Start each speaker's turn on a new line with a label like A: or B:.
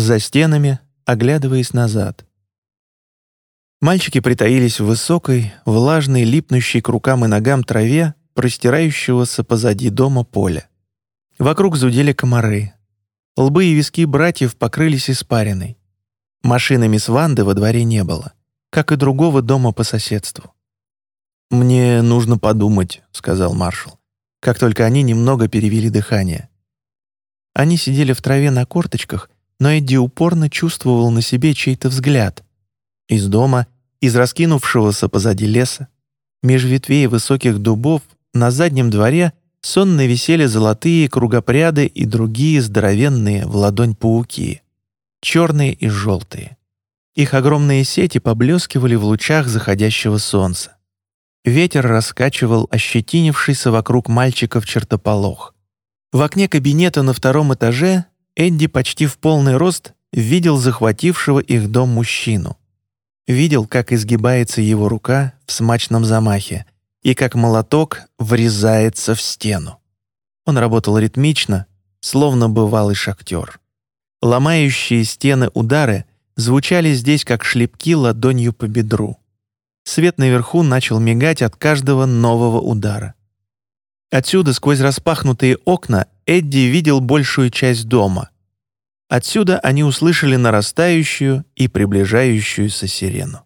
A: за стенами, оглядываясь назад. Мальчики притаились в высокой, влажной, липнущей к рукам и ногам траве, простирающегося позади дома поля. Вокруг зудели комары. Лбы и виски братьев покрылись испариной. Машины мисс Ванды во дворе не было, как и другого дома по соседству. «Мне нужно подумать», — сказал маршал, как только они немного перевели дыхание. Они сидели в траве на корточках, но Эдди упорно чувствовал на себе чей-то взгляд. Из дома, из раскинувшегося позади леса, меж ветвей высоких дубов, на заднем дворе сонно висели золотые кругопряды и другие здоровенные в ладонь пауки, черные и желтые. Их огромные сети поблескивали в лучах заходящего солнца. Ветер раскачивал ощетинившийся вокруг мальчиков чертополох. В окне кабинета на втором этаже Эдди почти в полный рост видел захватившего их дом мужчину. Видел, как изгибается его рука в смачном замахе и как молоток врезается в стену. Он работал ритмично, словно бывалый шахтер. Ломающие стены удары звучали здесь, как шлепки ладонью по бедру. Свет наверху начал мигать от каждого нового удара. Отсюда, сквозь распахнутые окна, Эдди видел большую часть дома. Отсюда они услышали нарастающую и приближающуюся сирену.